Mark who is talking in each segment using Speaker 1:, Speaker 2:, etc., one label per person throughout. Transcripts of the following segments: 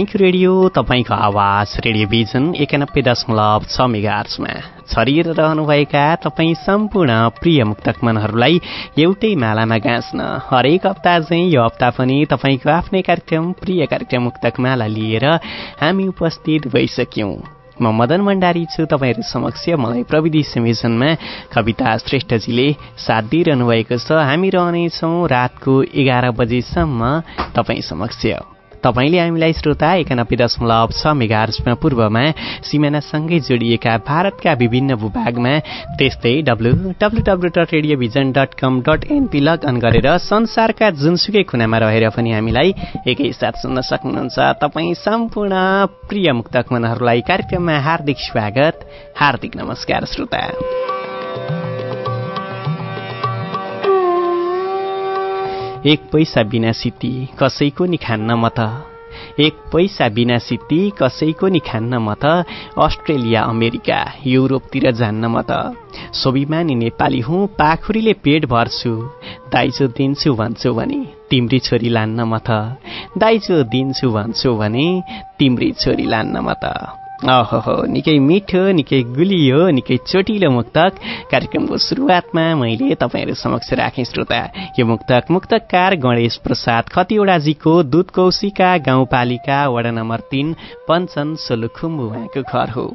Speaker 1: तपाईँको रेडियो तपाईँको आवाज रेडियोभिजन एकानब्बे दशमलव छ मेगार्समा छरिएर रहनुभएका तपाईँ सम्पूर्ण प्रिय मुक्तक मनहरूलाई एउटै मालामा गाँच्न। हरेक हप्ता चाहिँ यो हप्ता पनि तपाईँको आफ्नै कार्यक्रम प्रिय कार्यक्रम मुक्तक माला लिएर हामी उपस्थित भइसक्यौँ। म मदन भण्डारी छु तपाईँहरू समक्ष मलाई प्रविधि संयोजनमा कविता श्रेष्ठजीले साथ दिइरहनु भएको छ। हामी रहनेछौँ रातको एघार बजेसम्म तपाईँ समक्ष। तपाईँले हामीलाई श्रोता एकानब्बे दशमलव छ मेगार्समा पूर्वमा सिमानासँगै जोडिएका भारतका विभिन्न भूभागमा त्यस्तै W W W dot Radio Vision dot com dot NP log in गरेर संसारका जुनसुकै कुनामा रहेर पनि हामीलाई एकैसाथ सुन्न सक्नुहुन्छ। तपाईँ सम्पूर्ण प्रिय मुक्तक मनहरूलाई कार्यक्रममा हार्दिक स्वागत हार्दिक नमस्कार श्रोता। एक पैसा बिना सिती कसैको नि खान्न म त एक पैसा बिना सिती कसैको नि खान्न म त अस्ट्रेलिया अमेरिका युरोपतिर जान्न म त स्वाभिमानी नेपाली हुँ पाखुरीले पेट भर्छु। दाइजो दिन्छु भन्छु भने तिम्री छोरी लान्न म त दाइजो दिन्छु भन्छु भने तिम्री छोरी लान्न म त अहो निकै मिठो निकै गुलियो निकै चोटिलो मुक्तक कार्यक्रमको सुरुवातमा मैले तपाईँहरू समक्ष राखेँ श्रोता। यो मुक्तक मुक्तकार गणेश प्रसाद खतिवडाजीको दुध कौशिका गाउँपालिका वडा नम्बर तीन पञ्चन सोलुखुम्बु उहाँको घर हो।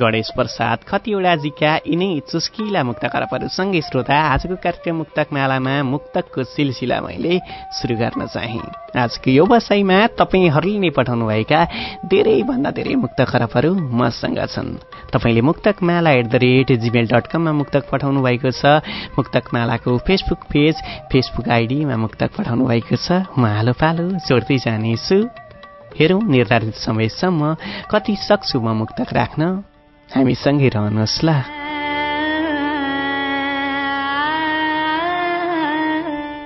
Speaker 1: गणेश प्रसाद खतिवडाजीका यिनै चुस्किला मुक्त खरबहरूसँगै श्रोता आजको कार्यक्रम मुक्तक मालामा मुक्तकको सिलसिला मैले सुरु गर्न चाहेँ। आजको यो बसाइमा तपाईँहरूले नै पठाउनुभएका धेरैभन्दा धेरै मुक्त खरबहरू मसँग छन्। तपाईँले Muktak Mala at the rate gmail dot कममा मुक्तक पठाउनु भएको छ। मुक्तक मालाको फेसबुक पेज फेसबुक आइडीमा मुक्तक पठाउनु भएको छ। म हालो पालो जोड्दै जानेछु। हेरौँ निर्धारित समयसम्म कति सक्छु म मुक्तक राख्न। हामीसँगै रहनुहोस् ल।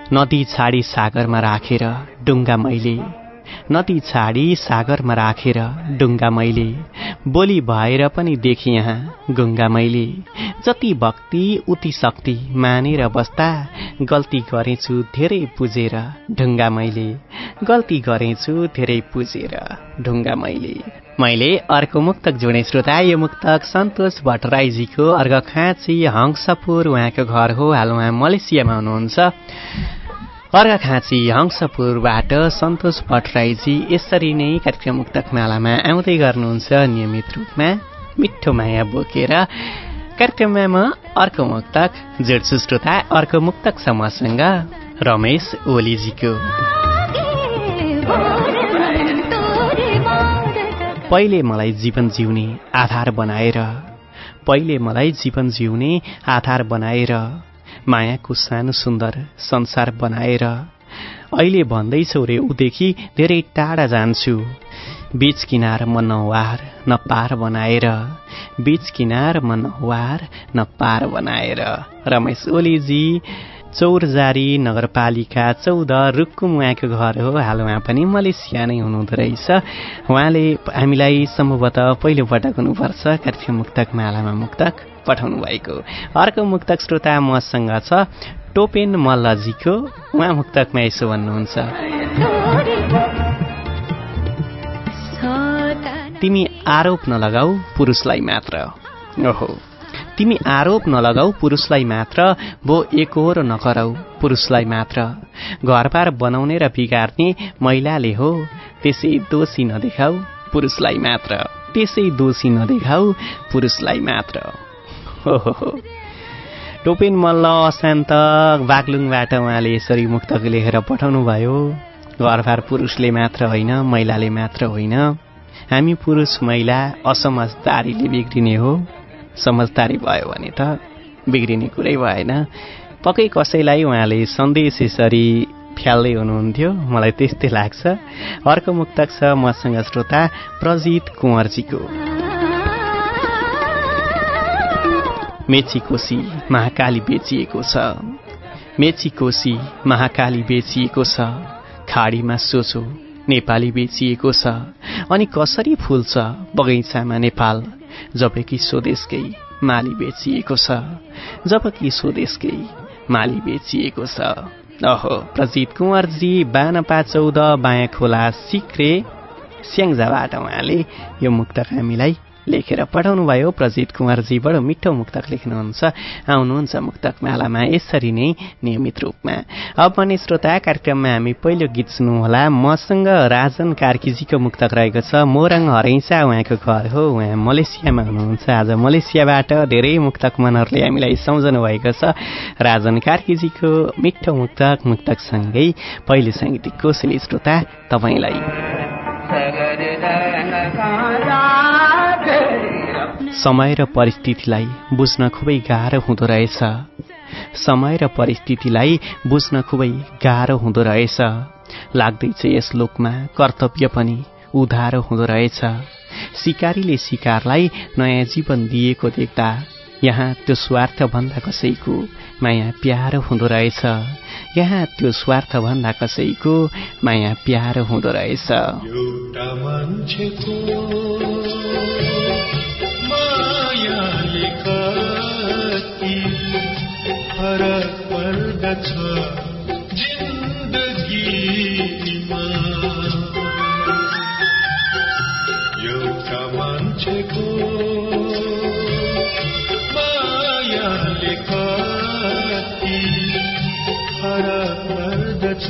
Speaker 1: नदी छाडी सागरमा राखेर डुङ्गा मैले नदी छाडी सागरमा राखेर डुङ्गा मैले। बोली भएर पनि देखि यहाँ गुङ्गा मैले। जति भक्ति उति शक्ति मानेर बस्दा गल्ती गरेछु धेरै पुजेर ढुङ्गा मैले। गल्ती गरेछु धेरै पुजेर ढुङ्गा मैले। मैले अर्को मुक्तक जोडे श्रोता यो मुक्तक सन्तोष भट्टराईजीको अर्घखाँची हङ्सपुर उहाँको घर हो हाल उहाँ मलेसियामा हुनुहुन्छ। अर्घखाँची हङ्सपुरबाट सन्तोष भट्टराईजी यसरी नै कार्यक्रम मुक्तक मालामा आउँदै गर्नुहुन्छ नियमित रूपमा मिठो माया बोकेर। कार्यक्रममा म अर्को मुक्तक जोड्छु श्रोता अर्को मुक्तक छ मसँग रमेश ओलीजीको। पहिले मलाई जीवन जिउने आधार बनाएर पहिले मलाई जीवन जिउने आधार बनाएर मायाको सानो सुन्दर संसार बनाएर अहिले भन्दैछौ रे उदेखि धेरै टाढा जान्छु। बीच किनार म नवार न पार बनाएर। बीच किनार म नवार न पार बनाएर। रमेश ओलीजी चौरजारी नगरपालिका चौध रुकुम उहाँको घर हो। हाल उहाँ पनि मलेसिया नै हुनुहुँदो रहेछ। उहाँले हामीलाई सम्भवतः पहिलोपटक हुनुपर्छ। कार्यक्रम मुक्तक मालामा मुक्तक पठाउनु भएको अर्को मुक्तक श्रोता मसँग छ टोपेन मल्लजीको। उहाँ मुक्तकमा यसो भन्नुहुन्छ। तिमी आरोप नलगाऊ पुरुषलाई मात्र। ओहो। तिमी आरोप नलगाऊ पुरुषलाई मात्र भो एकहोरो नगराऊ पुरुषलाई मात्र। घरबार बनाउने र बिगार्ने महिलाले हो त्यसै दोषी नदेखाऊ पुरुषलाई मात्र। त्यसै दोषी नदेखाऊ पुरुषलाई मात्र। हो टोपेन मल्ल अशान्त बागलुङबाट उहाँले यसरी मुक्तक लेखेर पठाउनु भयो घरबार पुरुषले मात्र होइन महिलाले मात्र होइन। हामी पुरुष महिला असमझदारीले बिग्रिने हो। समझदारी भयो भने त बिग्रिने कुरै भएन। पक्कै कसैलाई उहाँले सन्देश यसरी फ्याल्दै हुनुहुन्थ्यो। मलाई त्यस्तै लाग्छ। अर्को मुक्तक छ मसँग श्रोता प्रजित कुँवरजीको। मेची कोशी महाकाली बेचिएको छ। मेची कोशी महाकाली बेचिएको छ। खाडीमा सोचो नेपाली बेचिएको छ। अनि कसरी फुल्छ बगैँचामा नेपाल? जबकि स्वदेशकै माली बेचिएको छ जबकि स्वदेशकै माली बेचिएको छ। अहो प्रजित कुँवरजी बानपा चौध बायाँ खोला सिक्रे स्याङ्जाबाट उहाँले यो मुक्तक हामीलाई लेखेर पठाउनु भयो प्रजित बडो मिठो मुक्तक लेख्नुहुन्छ। आउनुहुन्छ मुक्तक मालामा यसरी नै नियमित रूपमा। अब पनि श्रोता कार्यक्रममा हामी पहिलो गीत सुन्नुहोला। मसँग राजन कार्कीजीको मुक्तक रहेको छ। मोरङ हरैसा उहाँको घर हो। उहाँ मलेसियामा हुनुहुन्छ। आज मलेसियाबाट धेरै मुक्तक मनहरूले हामीलाई सम्झनु भएको छ। राजन कार्कीजीको मिठो मुक्तक मुक्तकसँगै पहिलो साङ्गीतिक कोसेली श्रोता तपाईँलाई। समय र परिस्थितिलाई बुझ्न खुबै गाह्रो हुँदो रहेछ। समय र परिस्थितिलाई बुझ्न खुबै गाह्रो हुँदो रहेछ। लाग्दैछ यस लोकमा कर्तव्य पनि उधारो हुँदो रहेछ। सिकारीले सिकारलाई नयाँ जीवन दिएको देख्दा यहाँ त्यो स्वार्थभन्दा कसैको माया प्यारो हुँदो रहेछ। यहाँ त्यो स्वार्थभन्दा कसैको माया प्यारो हुँदो रहेछ।
Speaker 2: पर्दछ जिन्दगीमा एउटा मान्छेको मायाले कति फरक पर्दछ।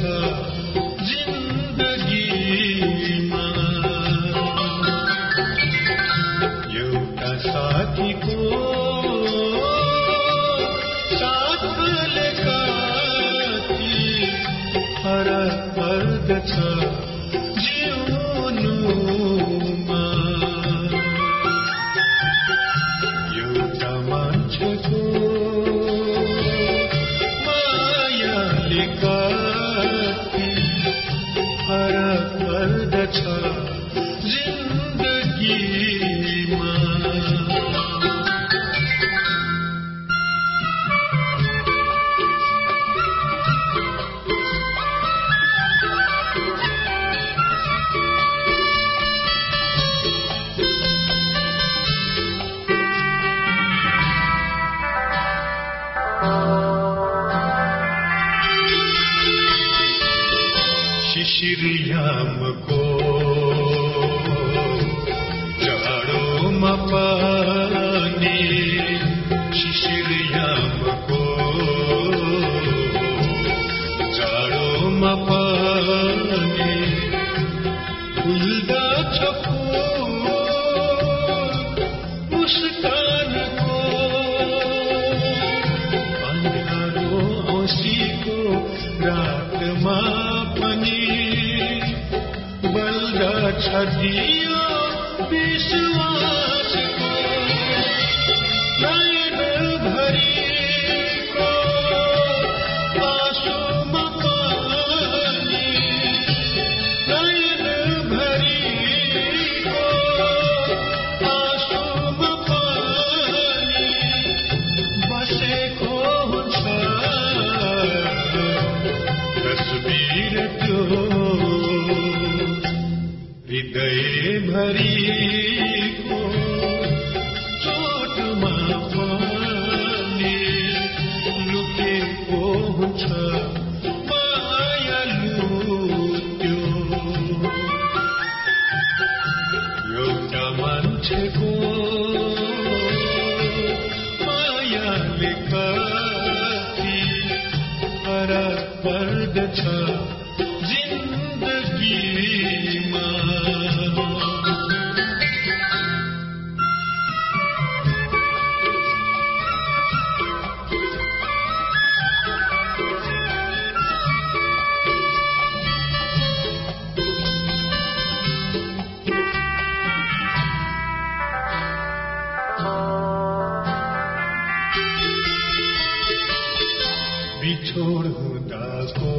Speaker 2: बिछोड हुँदाको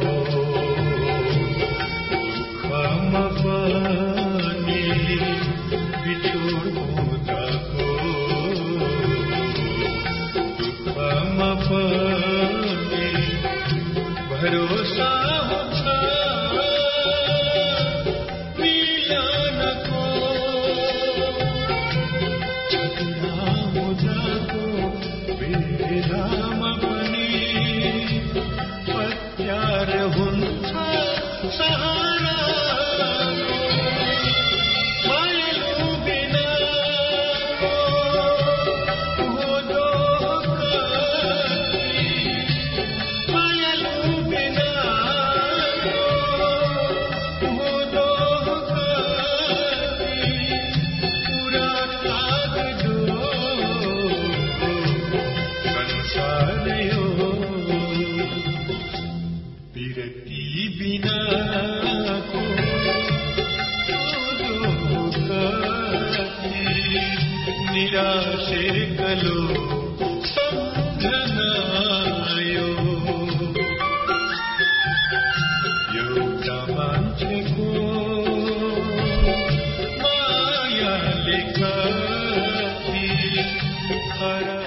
Speaker 2: दुःखमा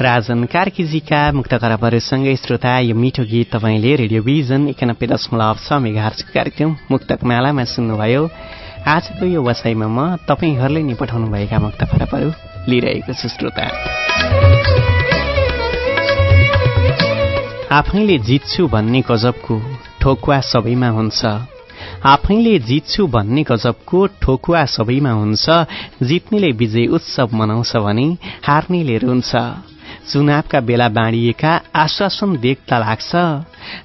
Speaker 1: राजन कार्कीजीका मुक्त खराबहरूसँगै श्रोता यो मिठो गीत तपाईँले रेडियो भिजन एकानब्बे दशमलव छ मेगाहर्चको कार्यक्रम मुक्तक मालामा सुन्नुभयो। आजको यो वसाइमा म तपाईँहरूले नि पठाउनुभएका मुक्त खराबहरू लिइरहेको छु श्रोता। आफैले जित्छु भन्ने गजबको ठोकुवा सबैमा हुन्छ। आफैले जित्छु भन्ने गजबको ठोकुवा सबैमा हुन्छ। जित्नेले विजय उत्सव मनाउँछ भने हार्नेले रुन्छ। चुनावका बेला बाँडिएका आश्वासन देख्दा लाग्छ।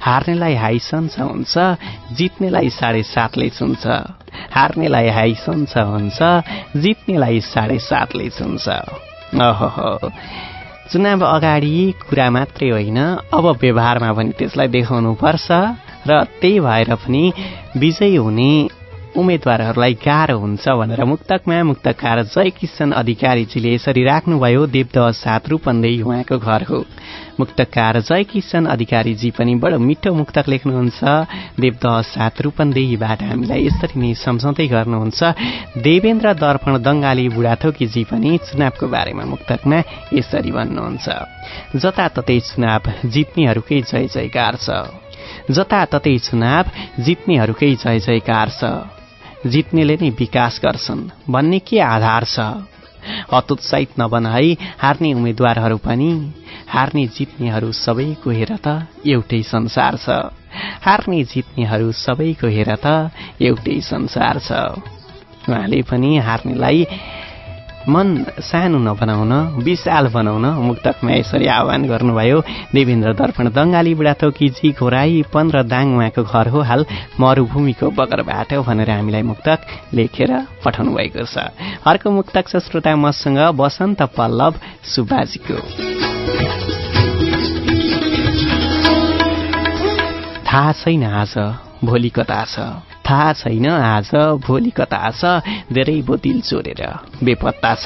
Speaker 1: हार्नेलाई हाइसन्छ हुन्छ। जित्नेलाई साढे सातले छुन्छ हार्नेलाई हाइसन्छ हुन्छ। जित्नेलाई साढे सातले छुन्छ अह चुनाव अगाडि कुरा मात्रै होइन। अब व्यवहारमा पनि त्यसलाई देखाउनुपर्छ। र त्यही भएर पनि विजयी हुने उम्मेद्वारहरूलाई गाह्रो हुन्छ भनेर मुक्तकमा मुक्तकार जय किशन अधिकारीजीले यसरी राख्नुभयो देवदह सात रूपन्देही उहाँको घर हो। मुक्तकार जय किशन अधिकारीजी पनि बडो मिठो मुक्तक लेख्नुहुन्छ। देवदह सात रूपन्देहीबाट हामीलाई यसरी नै सम्झाउँदै गर्नुहुन्छ। देवेन्द्र दर्पण दङ्गाली बुढाथोकीजी पनि चुनावको बारेमा मुक्तकमा यसरी भन्नुहुन्छ। जताततै चुनाव जित्नेहरूकै जय जयकार छ। जताततै चुनाव जित्नेहरूकै जय जयकार छ। जित्नेले नै विकास गर्छन्। भन्ने के आधार छ? हतोत्साहित नबनाई हार्ने उम्मेद्वारहरू पनि। हार्ने जित्नेहरू सबैको हेर त एउटै संसार छ। हार्ने जित्नेहरू सबैको हेर त एउटै संसार छ। उहाँले पनि हार्नेलाई मन सानो नबनाउन विशाल बनाउन मुक्तकमा यसरी आह्वान गर्नुभयो। देवेन्द्र दर्पण दङ्गाली बुढाथोकीजी घोराई पन्ध्र दाङ उहाँको घर हो हाल मरुभूमिको बगरबाट भनेर हामीलाई मुक्तक लेखेर पठाउनु भएको छ। अर्को मुक्तक छ श्रोता मसँग वसन्त पल्लव सुब्बाजीको। थाहा छैन आज भोलि कता छ? थाहा छैन आज भोलि कता छ धेरै बोतिल चोरेर। बेपत्ता छ।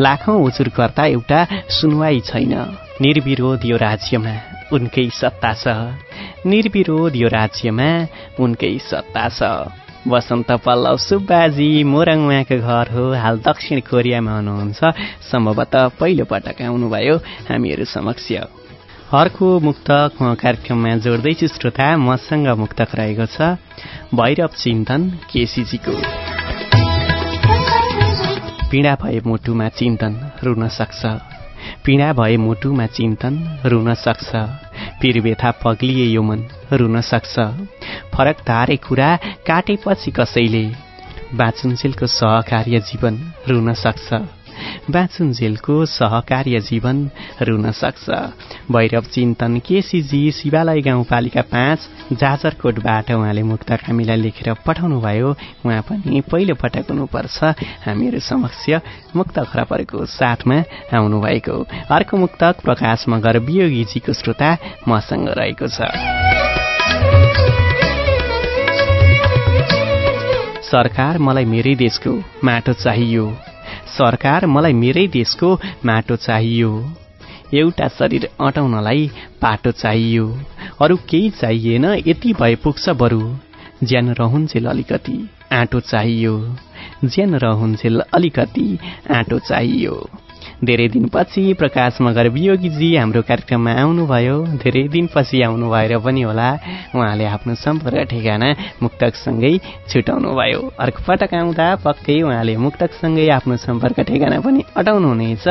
Speaker 1: लाखौं उचुरकर्ता एउटा सुनवाई छैन। निर्विरोध यो राज्यमा उनकै सत्ता छ। निर्विरोध यो राज्यमा उनकै सत्ता छ। वसन्त पल्लव सुब्बाजी मोरङ घर हो। हाल दक्षिण कोरियामा हुनुहुन्छ। सम्भवतः पहिलो पटक आउनुभयो हामीहरू समक्ष। अर्को मुक्तक म कार्यक्रममा जोड्दैछु श्रोता मसँग मुक्तक रहेको छ भैरव चिन्तन केसीजीको। पीडा भए मुटुमा चिन्तन रुन सक्छ। पीडा भए मुटुमा चिन्तन रुन सक्छ। पिरबेथा पग्लिए यो मन रुन सक्छ। फरक तारे कुरा काटेपछि कसैले? बाँचुन्जेलको सहकार्य जीवन रुन सक्छ। बाँचुन्जेलको सहकार्य जीवन रुन सक्छ भैरव चिन्तन केसीजी शिवालय गाउँपालिका पाँच जाजरकोटबाट उहाँले मुक्तक हामीलाई लेखेर पठाउनु भयो उहाँ पनि पहिलो पटक हुनुपर्छ। हामीहरू समक्ष मुक्त खराबहरूको साथमा आउनुभएको। अर्को मुक्तक प्रकाश मगर वियोगीजीको श्रोता मसँग रहेको छ। सरकार मलाई मेरै देशको माटो चाहियो। सरकार मलाई मेरै देशको माटो चाहियो। एउटा शरीर अटाउनलाई पाटो चाहियो। अरू केही चाहिएन यति भए पुग्छ बरु। ज्यान रहन्जेल अलिकति आँटो चाहियो। ज्यान रहन्जेल अलिकति आँटो चाहियो। धेरै दिनपछि प्रकाश मगर वियोगीजी हाम्रो कार्यक्रममा आउनुभयो। धेरै दिनपछि आउनु भएर पनि होला। उहाँले आफ्नो सम्पर्क ठेगाना मुक्तकसँगै छुटाउनु भयो अर्को पटक आउँदा पक्कै उहाँले मुक्तकसँगै आफ्नो सम्पर्क ठेगाना पनि अटाउनु हुनेछ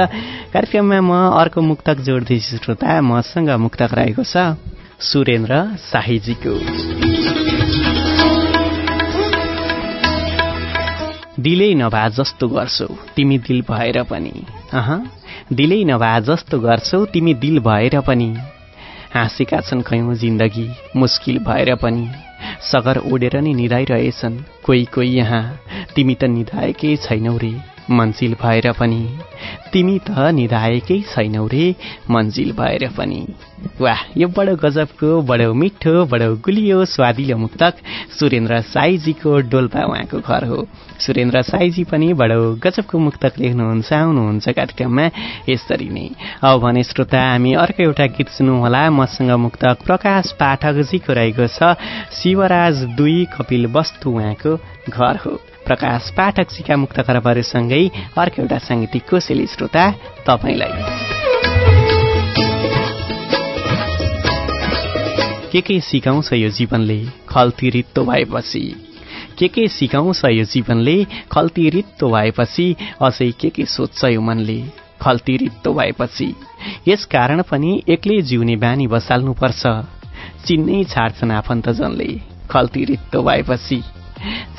Speaker 1: कार्यक्रममा म अर्को मुक्तक जोड्दैछु श्रोता। मसँग मुक्तक रहेको छ सुरेन्द्र शाहीजीको। दिलै नभा जस्तो गर्छौ तिमी दिल भएर पनि। अह दिलै नभा जस्तो गर्छौ तिमी दिल भएर पनि। हाँसेका छन् कयौँ जिन्दगी मुस्किल भएर पनि। सगर ओढेर नै निधाइरहेछन् कोही कोही यहाँ तिमी त निधाएकै छैनौ रे। मन्जिल भएर पनि। तिमी त निधाएकै छैनौ रे मन्जिल भएर पनि। वाह यो बडो गजबको बडो मिठो बडो गुलियो स्वादिलो मुक्तक सुरेन्द्र साईजीको डोल्पा उहाँको घर हो। सुरेन्द्र साईजी पनि बडो गजबको मुक्तक लेख्नुहुन्छ आउनुहुन्छ कार्यक्रममा। यसरी नै। अब भने श्रोता हामी अर्को एउटा गीत सुनौँ मसँग मुक्तक प्रकाश पाठकजीको रहेको छ शिवराज दुई कपिल वस्तु उहाँको घर हो। प्रकाश पाठकजीका मुक्त खरबहरूसँगै अर्को एउटा साङ्गीतिक कोसेली श्रोता तपाईँलाई। के के सिकाउँछ यो जीवनले खल्ती रित्तो भएपछि? के के सिकाउँछ यो जीवनले खल्ती रित्तो भएपछि? अझै के के सोध्छ यो मनले खल्ती रित्तो भएपछि? यस कारण पनि एक्लै जिउने बानी बसाल्नुपर्छ। चिन्नै छाड्छन् आफन्तजनले खल्ती रित्तो भएपछि।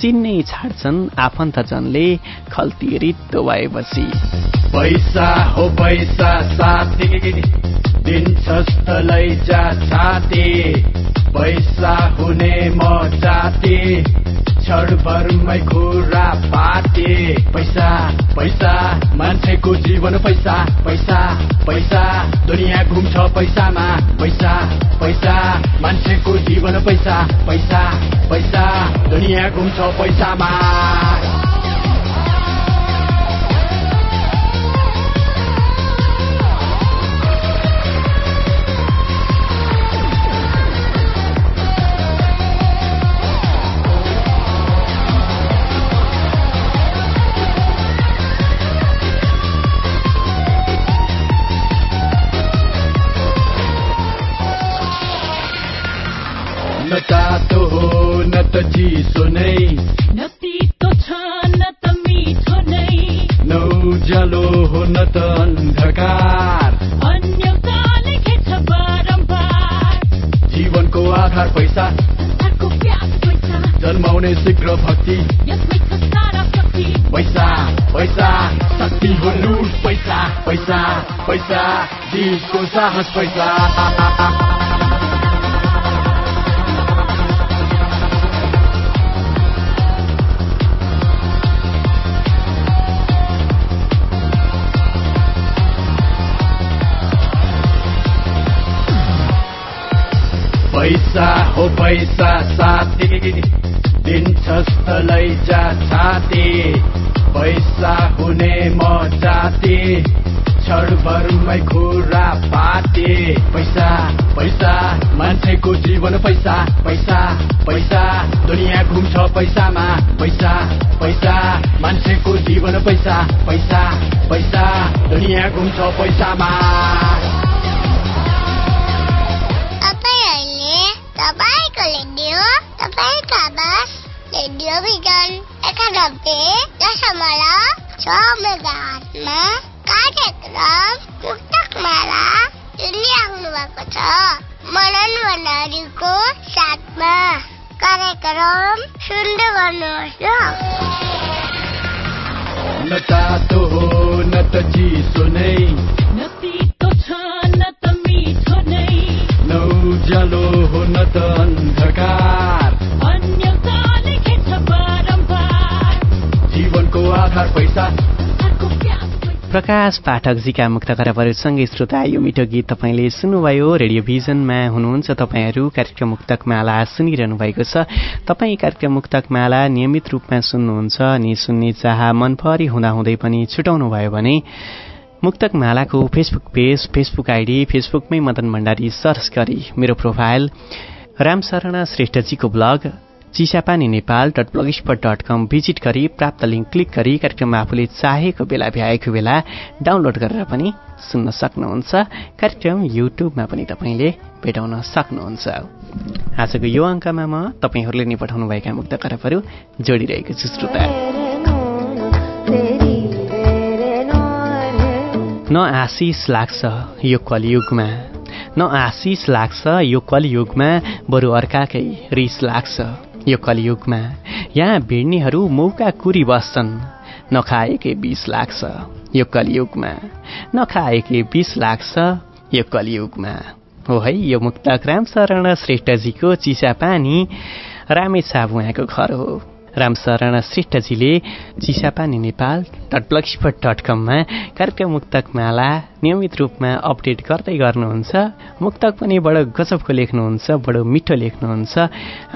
Speaker 1: चिन्नै छाड्छन् आफन्तजनले खल्ती रित्तो भएपछि।
Speaker 3: पैसा हो पैसा साथी दिन्छस् तलै जा छाती पैसा हुने म जाति। क्षणभरमै खुरा पाते। पैसा पैसा मान्छेको जीवन पैसा पैसा पैसा। दुनियाँ घुम्छ पैसामा पैसा पैसा। मान्छेको जीवन पैसा पैसा पैसा। दुनियाँ घुम्छ पैसामा। त चिसो नै
Speaker 4: न तितो छ न त मिठो नै
Speaker 3: न उज्यालो हो न त अन्धकार
Speaker 4: बारम्बार
Speaker 3: जीवनको आधार पैसा।
Speaker 4: प्यास पैसा।
Speaker 3: जन्माउने शीघ्र भक्ति।
Speaker 4: यसमै छ सारा शक्ति
Speaker 3: पैसा पैसा शक्ति हो लुट पैसा पैसा पैसा जीवको साहस पैसा। पैसा हो पैसा साथी। दिन्छस् त जा छाती पैसा हुने म जाति। क्षणभरमै खुरा पाते। पैसा पैसा मान्छेको जीवन पैसा पैसा पैसा। दुनियाँ घुम्छ पैसामा पैसा पैसा। मान्छेको जीवन पैसा पैसा पैसा। दुनियाँ घुम्छ पैसामा।
Speaker 5: तपाईँका आवाज रेडियो भिजन एकानब्बे दशमलव छ मेगाहटमा कार्यक्रम मुक्तक माला सुनिराख्नु भएको छ मनन भण्डारीको साथमा कार्यक्रम सुन्दै गर्नुहोस्
Speaker 3: न तातो हो न त चिसो नै
Speaker 4: न तितो छ न त मिठो नै
Speaker 3: न उज्यालो हो न त अन्धकार
Speaker 1: प्रकाश पाठकजीका मुक्त खराबहरूसँगै श्रोता यो मिठो गीत तपाईँले सुन्नुभयो। रेडियो भिजनमा हुनुहुन्छ तपाईँहरू। कार्यक्रम मुक्तक माला सुनिरहनु भएको छ। तपाईँ कार्यक्रम मुक्तक माला नियमित रूपमा सुन्नुहुन्छ। अनि सुन्ने चाह मनपरी हुँदाहुँदै पनि छुटाउनु भयो भने मुक्तक मालाको फेसबुक पेज फेसबुक आइडी फेसबुकमै मदन भण्डारी सर्च गरी मेरो profile Ramsharan श्रेष्ठजीको blog Chisapani Nepal dot blog dot com visit गरी प्राप्त लिङ्क क्लिक गरी कार्यक्रममा आफूले चाहेको बेला भ्याएको बेला डाउनलोड गरेर पनि सुन्न सक्नुहुन्छ। कार्यक्रम युट्युबमा पनि तपाईँले भेटाउन सक्नुहुन्छ। आजको यो अङ्कमा म तपाईँहरूले नै पठाउनुभएका मुक्त करपहरू जोडिरहेको छु श्रोता। न आशिष लाग्छ यो कलियुगमा। न आशिष लाग्छ यो कलियुगमा बरु अर्काकै रिस लाग्छ। यो कलियुगमा यहाँ भिड्नेहरू मौका कुरी बस्छन्। नखाएकै बिस लाग्छ यो कलियुगमा। नखाएकै बिस लाग्छ यो कलियुगमा। हो है यो मुक्तक रामशरण श्रेष्ठजीको चिसा पानी रामेछाप उहाँको घर हो। Ramsharan श्रेष्ठजीले Chisapani Nepal dot blogspot dot कममा कार्यक्रम मुक्तक माला नियमित रूपमा अपडेट गर्दै गर्नुहुन्छ। मुक्तक पनि बडो गजबको लेख्नुहुन्छ बडो मिठो लेख्नुहुन्छ।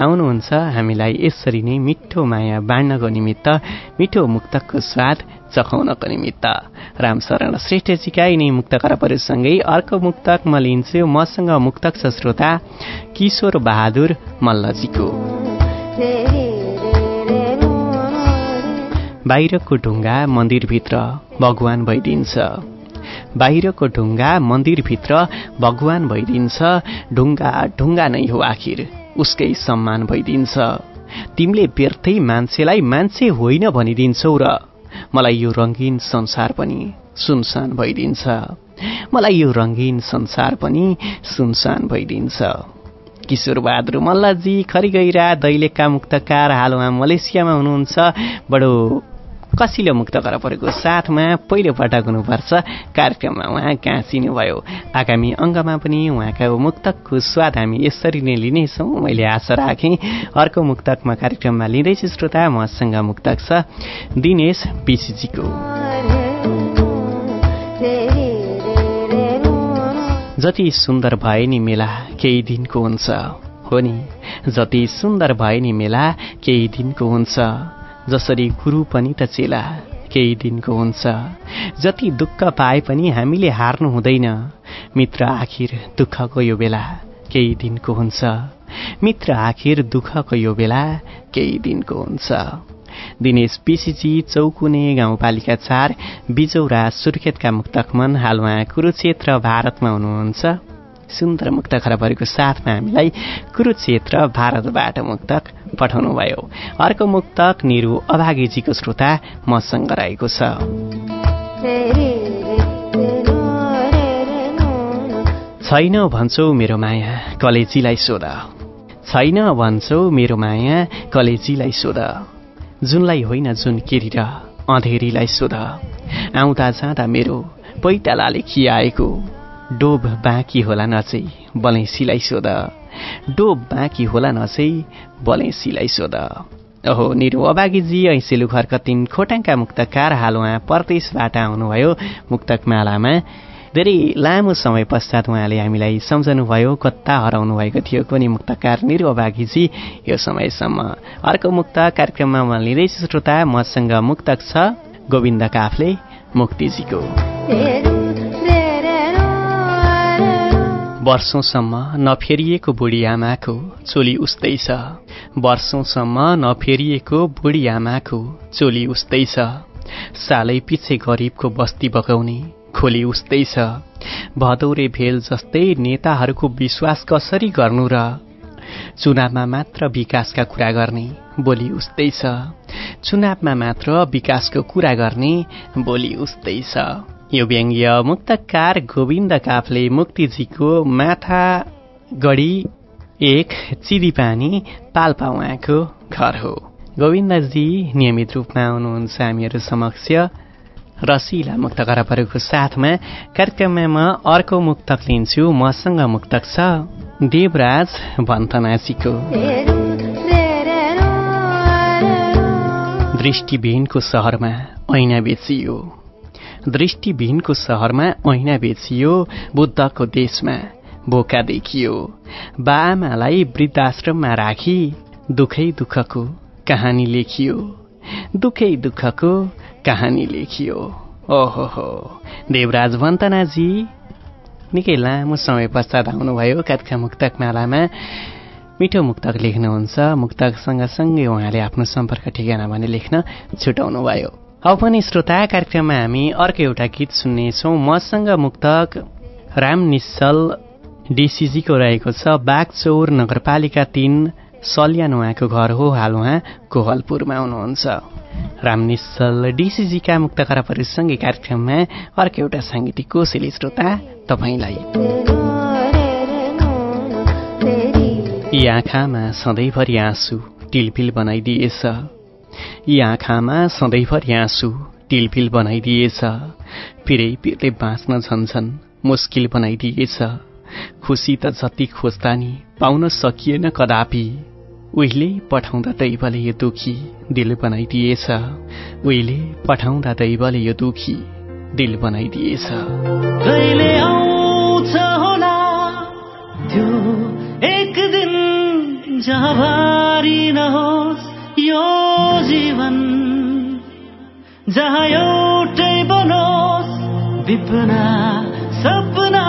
Speaker 1: आउनुहुन्छ हामीलाई यसरी नै मिठो माया बाँड्नको निमित्त मिठो मुक्तकको स्वाद चखाउनको निमित्त। रामशरण श्रेष्ठजीका यिनै मुक्त करपहरूसँगै अर्को मुक्तक म लिन्छु। मसँग मुक्तक छ श्रोता किशोर बहादुर मल्लजीको। बाहिरको ढुङ्गा मन्दिरभित्र भगवान भइदिन्छ। बाहिरको ढुङ्गा मन्दिरभित्र भगवान भइदिन्छ। ढुङ्गा ढुङ्गा नै हो आखिर। उसकै सम्मान भइदिन्छ। तिमीले व्यर्थै मान्छेलाई मान्छे होइन भनिदिन्छौ र मलाई यो रङ्गीन संसार पनि सुनसान भइदिन्छ। मलाई यो रङ्गीन संसार पनि सुनसान भइदिन्छ। किशोर बहादुर मल्लजी खरिगैरा दैलेखका मुक्तकार हाल उहाँ मलेसियामा हुनुहुन्छ। बडो कसिलो मुक्त परेको साथमा पहिलो पटक हुनुपर्छ। कार्यक्रममा उहाँ गाँसिनुभयो आगामी अङ्गमा पनि उहाँका मुक्तकको स्वाद हामी यसरी नै लिनेछौँ। मैले आशा राखेँ अर्को मुक्तकमा कार्यक्रममा लिँदैछु श्रोता मसँग मुक्तक छ दिनेश पिसिजीको। जति सुन्दर भए नि मेला केही दिनको हुन्छ। हो नि? जति सुन्दर भए नि मेला केही दिनको हुन्छ। जसरी गुरु पनि त चेला केही दिनको हुन्छ। जति दुःख पाए पनि हामीले हार्नु हुँदैन। मित्र आखिर दुःखको यो बेला केही दिनको हुन्छ। मित्र आखिर दुःखको यो बेला केही दिनको हुन्छ। दिनेश पिसिजी चौकुने गाउँपालिका चार बिजौरा सुर्खेतका मुक्तकमन हाल उहाँ कुरुक्षेत्र भारतमा हुनुहुन्छ। सुन्दर मुक्त खराबहरूको साथमा हामीलाई कुरुक्षेत्र भारतबाट मुक्तक पठाउनु भयो अर्को मुक्तक निरु अभागीजीको श्रोता मसँग रहेको छ। छैन भन्छौ मेरो माया कलेजीलाई सोध। छैन भन्छौ मेरो माया कलेजीलाई सोध। जुनलाई होइन जुन केरिर अँधेरीलाई सोध। आउँदा जाँदा मेरो पैतालाले खियाएको। डोब बाँकी होला नचै बलेसीलाई सोध। डोब बाँकी होला नचै बलेसीलाई सोध। ओहो निरु अबागीजी ऐसेलु घरका तिन खोटाङका मुक्तकार हाल उहाँ परदेशबाट आउनुभयो मुक्तक मालामा धेरै लामो समय पश्चात उहाँले हामीलाई सम्झनुभयो कता हराउनु भएको थियो कोनी मुक्तकार निरु अबागीजी यो समयसम्म। अर्को मुक्त कार्यक्रममा म लिँदैछु श्रोता मसँग मुक्तक छ गोविन्द काफले मुक्तिजीको। वर्षौँसम्म नफेरिएको बुढी आमाको चोली उस्तै छ। वर्षौँसम्म नफेरिएको बुढी आमाको चोली उस्तै छ। सालै पछि गरिबको बस्ती बगाउने खोली उस्तै छ। भदौरे भेल जस्तै नेताहरूको विश्वास कसरी गर्नु र चुनावमा मात्र विकासका कुरा गर्ने बोली उस्तै छ। चुनावमा मात्र विकासको कुरा गर्ने बोली उस्तै छ। यो व्यङ्ग्य मुक्तकार गोविन्द काफले मुक्तिजीको माथा गढी एक चिदिपानी पाल्पा उहाँको घर हो। गोविन्दजी नियमित रूपमा आउनुहुन्छ हामीहरू समक्ष रसिला मुक्त खराबहरूको साथमा कार्यक्रममा म अर्को मुक्तक लिन्छु। मसँग मुक्तक छ देवराज भन्तनासीको दृष्टिविहीनको सहरमा ऐना बेचियो। दृष्टिविहीनको सहरमा ऐना बेचियो बुद्धको देशमा बोका देखियो। बाआमालाई वृद्धाश्रममा राखी दुखै दुःखको कहानी लेखियो। दुखै दुःखको कहानी लेखियो। ओहो हो देवराज वन्तनाजी निकै लामो समय पश्चात आउनुभयो कार्यक्रम मुक्तक मालामा। मिठो मुक्तक लेख्नुहुन्छ मुक्तक सँगै उहाँले आफ्नो सम्पर्क ठेगाना भने लेख्न छुटाउनु भयो अब पनि श्रोता कार्यक्रममा हामी अर्को एउटा गीत सुन्नेछौँ। मसँग मुक्तक राम निश्चल डिसिजीको रहेको छ। बागचौर नगरपालिका तिन सल्यान उहाँको घर हो। हाल उहाँ कोहलपुरमा हुनुहुन्छ। राम निश्चल डिसिजीका मुक्त खराबहरूसँगै कार्यक्रममा अर्को एउटा साङ्गीतिक कोसेली श्रोता तपाईँलाई। यी आँखामा सधैँभरि आँसु टिलपिल बनाइदिएछ। यी आँखामा सधैँभरि आँसु टिलपिल बनाइदिएछ। पिरै पिरले बाँच्न झन्छन् मुस्किल बनाइदिएछ। खुसी त जति खोज्दा नि पाउन सकिएन कदापि। उहिले पठाउँदा दैवले यो दुखी दिल बनाइदिएछ। उहिले पठाउँदा दैवले यो दुखी दिल बनाइदिएछ।
Speaker 4: एक दिन नहोस् यो जीवन जहाँ एउटै बनोस् विपना सपना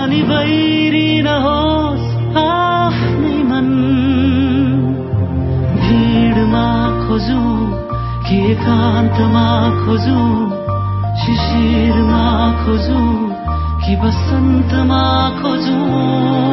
Speaker 4: अनि बैरी नहोस् आफ्नै मन। भिडमा खोजु कि एकान्तमा खोजु शिशिरमा खोजु कि बसन्तमा खोजु।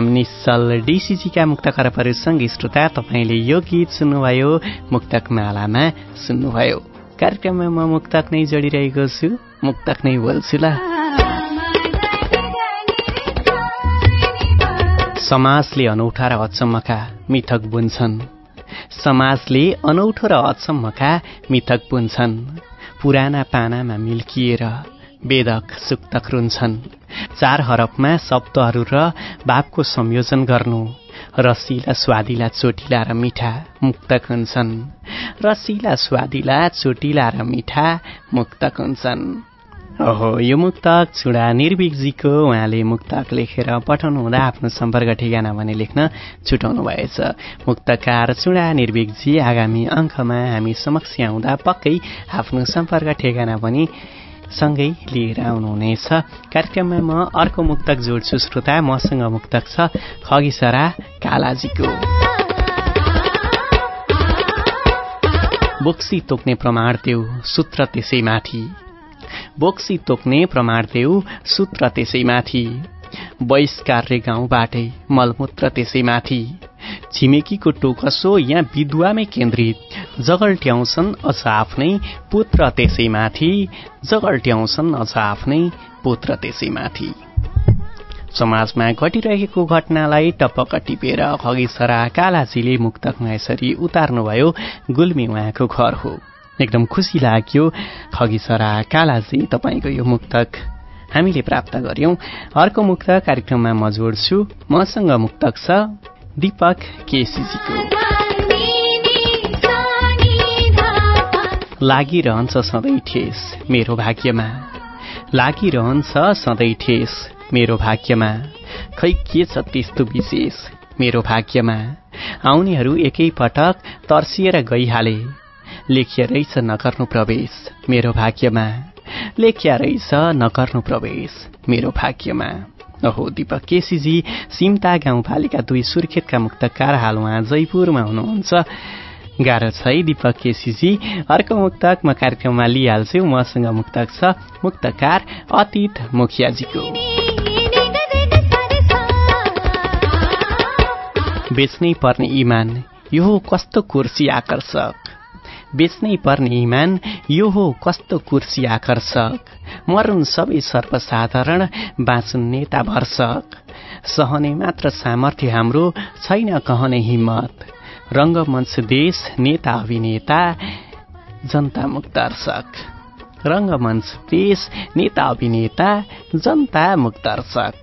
Speaker 1: राम निश्चल डिसिजीका मुक्त खराबहरूसँगै श्रोता तपाईँले यो गीत सुन्नुभयो मुक्तक मालामा सुन्नुभयो। कार्यक्रममा म मुक्तक नै जोडिरहेको छु। मुक्तक नै बोल्छु ल। समाजले अनौठा र अचम्मका मिथक बुन्छन्। समाजले अनौठो र अचम्मका मिथक बुन्छन्। पुराना पानामा मिल्किएर वेदक सुक्तक रुन्छन्। चार हरफमा शब्दहरू र भावको संयोजन गर्नु। रसिला स्वादिला चोटिला र मिठा मुक्तक हुन्छन् रसिला स्वादिला चोटिला र मिठा मुक्तक हुन्छन् ओहो यो मुक्तक छुडा निर्विकजीको उहाँले मुक्तक लेखेर पठाउनु हुँदा आफ्नो सम्पर्क ठेगाना भने लेख्न छुटाउनु भएछ। मुक्तकार चुडा निर्विकजी आगामी अङ्कमा हामी समक्ष आउँदा पक्कै आफ्नो सम्पर्क ठेगाना पनि सँगै लिएर आउनुहुनेछ। कार्यक्रममा म अर्को मुक्तक जोड्छु श्रोता मसँग मुक्तक छ खगिसरा कालाजीको। बोक्सी तोक्ने प्रमाण देऊ सूत्र त्यसै माथि। बोक्सी तोक्ने प्रमाण देऊ सूत्र त्यसै माथि। बहिष्कारले गाउँबाटै मलमूत्र त्यसै माथि। छिमेकीको टोकसो यहाँ विधुवामै केन्द्रित। जगल्ट्याउँछन् अझ आफ्नै पुत्र त्यसैमाथि। जगल्ट्याउँछन् अझ आफ्नै पुत्र त्यसैमाथि। समाजमा घटिरहेको घटनालाई टपक्क टिपेर खगिसरा कालाजीले मुक्तकमा यसरी उतार्नुभयो। गुल्मी उहाँको घर हो। एकदम खुसी लाग्यो। खगिसरा कालाजी तपाईँको यो मुक्तक हामीले प्राप्त गर्यौं। अर्को मुक्त कार्यक्रममा म जोड्छु। मसँग मुक्तक छ। दीपक केसीजीको लागिरहन्छ सधैँ ठेस मेरो भाग्यमा। लागिरहन्छ सधैँ ठेस मेरो भाग्यमा। खै के छ त्यस्तो विशेष मेरो भाग्यमा? आउनेहरू एकै पटक तर्सिएर गइहाले। लेखिया रहेछ नगर्नु प्रवेश मेरो भाग्यमा। लेखिया रहेछ नगर्नु प्रवेश मेरो भाग्यमा। ओहो दीपक केसीजी सिमता गाउँपालिका दुई सुर्खेतका मुक्तकार हाल उहाँ जयपुरमा हुनुहुन्छ। गाह्रो छ है दीपक केसीजी अर्को मुक्तक म कार्यक्रममा लिइहाल्छु। मसँग मुक्तक छ मुक्तकार अतीत मुखियाजीको। बेच्नै पर्ने इमान यो कस्तो कुर्सी आकर्षक। बेच्नै पर्ने इमान यो हो कस्तो कुर्सी आकर्षक। मरुन् सबै सर्वसाधारण बाँचुन् नेता भर्षक सहने मात्र सामर्थ्य हाम्रो छैन कहने हिम्मत। रङ्गमञ्च देश नेता अभिनेता जनता मुक्तर्शक रङ्गमञ्च देश नेता अभिनेता जनता मुक्तर्शक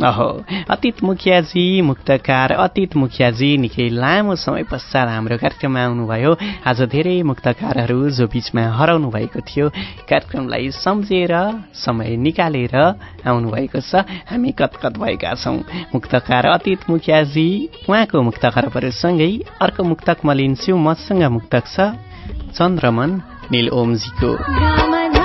Speaker 1: अहो अतीत मुखियाजी मुक्तकार अतीत मुखियाजी निकै लामो समय पश्चात हाम्रो कार्यक्रममा आउनुभयो आज धेरै मुक्तकारहरू जो बिचमा हराउनु भएको थियो। कार्यक्रमलाई सम्झेर समय निकालेर आउनुभएको छ। हामी कतकत भएका छौँ। मुक्तकार अतीत मुखियाजी उहाँको मुक्त खरबहरूसँगै अर्को मुक्तक म लिन्छु मसँग मुक्तक छ चन्द्रमन निल ओमजीको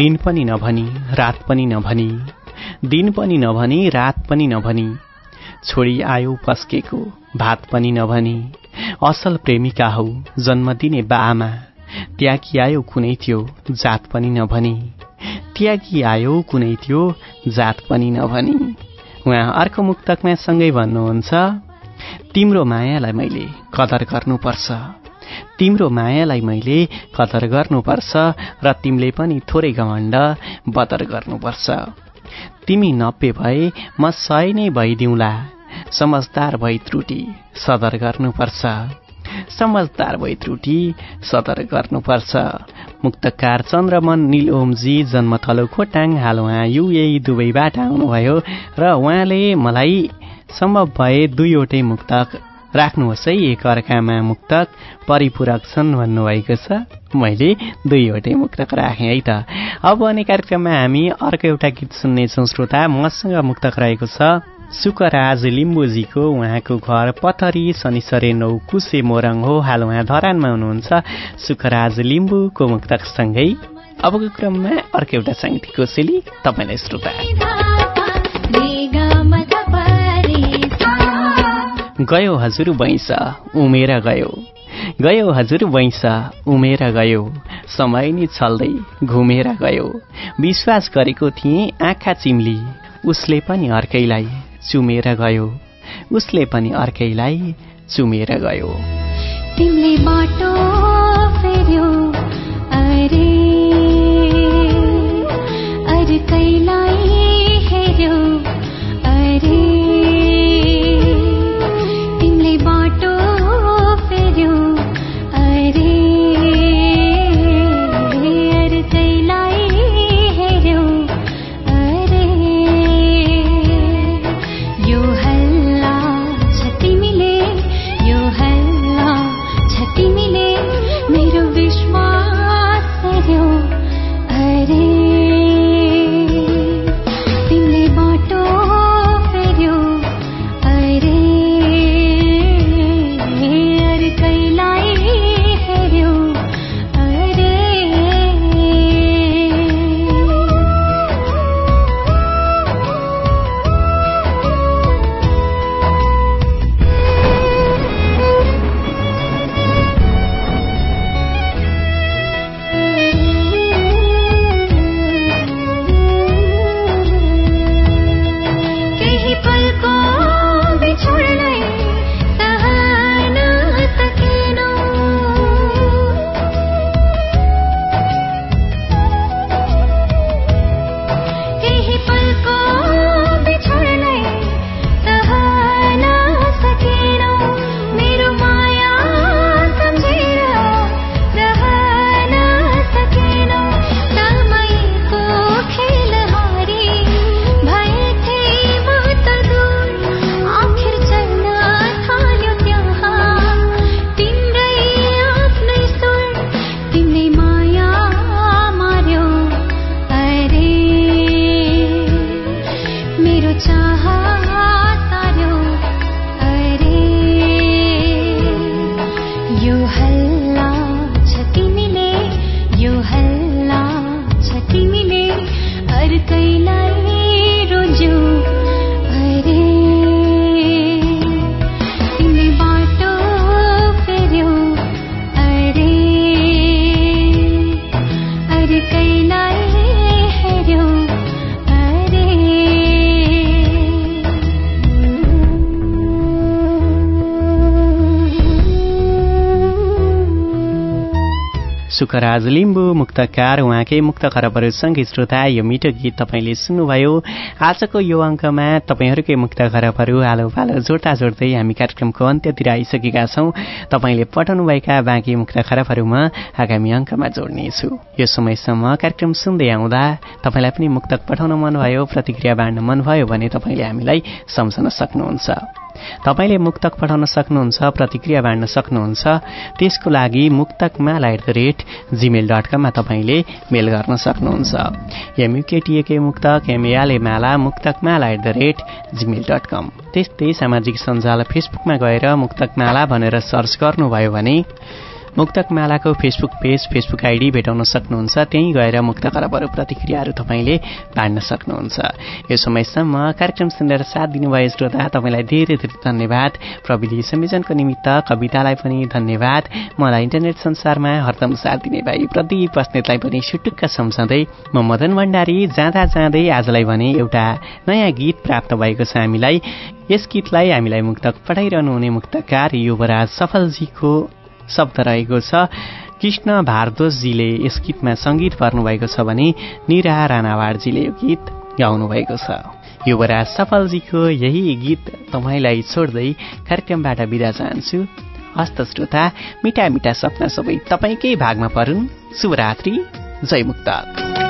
Speaker 1: दिन पनि नभनी रात पनि नभनी दिन पनि नभनी रात पनि नभनी छोडी आयो पस्केको भात पनि नभनी असल प्रेमिका हौ जन्म दिने बाआमा त्यागी आयो कुनै थियो जात पनि नभनी त्यागी आयो कुनै थियो जात पनि नभनी। उहाँ अर्को मुक्तकमा सँगै भन्नुहुन्छ तिम्रो मायालाई मैले कदर गर्नुपर्छ। तिम्रो मायालाई मैले कदर गर्नुपर्छ र तिमीले पनि थोरै घमण्ड बदर गर्नुपर्छ। तिमी नब्बे भए म सय नै भइदिउँला। समझदार भई त्रुटि सदर गर्नुपर्छ। समझदार भई त्रुटि सदर गर्नुपर्छ। मुक्तकार चन्द्रमन निल ओमजी जन्मथलो खोटाङ हाल उहाँ युए दुबईबाट आउनुभयो र उहाँले मलाई सम्भव भए दुईवटै मुक्तक राख्नुहोस् है एक अर्कामा मुक्तक परिपूरक छन् भन्नुभएको छ। मैले दुईवटै मुक्तक राखेँ है त। अब अनि कार्यक्रममा हामी अर्को एउटा गीत सुन्नेछौँ। श्रोता मसँग मुक्तक रहेको छ सुकराज लिम्बुजीको उहाँको घर पथरी शनिसरे नौ कुसे मोरङ हो। हाल उहाँ धरानमा हुनुहुन्छ। सुखराज लिम्बुको मुक्तकसँगै अबको क्रममा अर्को एउटा साङ्गीतिक कोसेली तपाईँलाई श्रोता। गयो हजुर वैंश उमेर गयो। गयो हजुर वैंश उमेर गयो। समय नि छल्दै घुमेर गयो। विश्वास गरेको थिएँ आँखा चिम्ली। उसले पनि अर्कैलाई चुमेर गयो। उसले पनि अर्कैलाई चुमेर गयो।
Speaker 6: तिमीले बाटो फेर्यो। अरे अर्कैलाई हेर्यो? अरे सुखराज लिम्बू मुक्तकार उहाँकै मुक्त खरबहरूसँगै श्रोता यो मिठो गीत तपाईँले सुन्नुभयो। आजको यो अङ्कमा तपाईँहरूकै मुक्त खरबहरू आलो पालो जोड्दा जोड्दै हामी कार्यक्रमको अन्त्यतिर आइसकेका छौँ। तपाईँले पठाउनुभएका बाँकी मुक्त खरबहरूमा आगामी अङ्कमा जोड्नेछु यो समयसम्म कार्यक्रम सुन्दै आउँदा तपाईँलाई पनि मुक्तक पठाउन मनभयो प्रतिक्रिया बाँड्न मनभयो भने तपाईँले हामीलाई सम्झन सक्नुहुन्छ। तपाईँले मुक्तक पठाउन सक्नुहुन्छ प्रतिक्रिया बाँड्न सक्नुहुन्छ। त्यसको लागि मुक्तकमाला at the rate Gmail dot कममा तपाईँले मेल गर्न सक्नुहुन्छ। M U K T A K मुक्तक एमएआलए माला मुक्तकमाला at the rate Gmail dot com त्यस्तै सामाजिक सञ्जाल फेसबुकमा गएर मुक्तकमाला भनेर सर्च गर्नुभयो भने मुक्तकमालाको फेसबुक पेज फेसबुक आइडी भेटाउन सक्नुहुन्छ। त्यहीँ गएर मुक्त खराबहरू प्रतिक्रियाहरू तपाईँले बाँड्न सक्नुहुन्छ। यो समयसम्म कार्यक्रम सुनेर साथ दिनुभयो श्रोता तपाईँलाई धेरै धेरै धन्यवाद। प्रविधि संयोजनको निमित्त कवितालाई पनि धन्यवाद। मलाई इन्टरनेट संसारमा हरदम साथ दिने भाइ प्रदीप बस्नेतलाई पनि सुटुक्क सम्झँदै म मदन भण्डारी जाँदा जाँदै आजलाई भने एउटा नयाँ गीत प्राप्त भएको छ हामीलाई। यस गीतलाई हामीलाई मुक्तक पठाइरहनु हुने मुक्तकार युवराज सफलजीको शब्द रहेको छ। कृष्ण भारद्वाजजीले यस गीतमा सङ्गीत भर्नुभएको छ भने निरा राणावाडजीले यो गीत गाउनुभएको छ। युवराज सफलजीको यही गीत तपाईँलाई छोड्दै कार्यक्रमबाट बिदा चाहन्छु। हस्त श्रोता मिठा मिठा सपना सबै तपाईँकै भागमा परुन्। शुभरात्रि जय मुक्त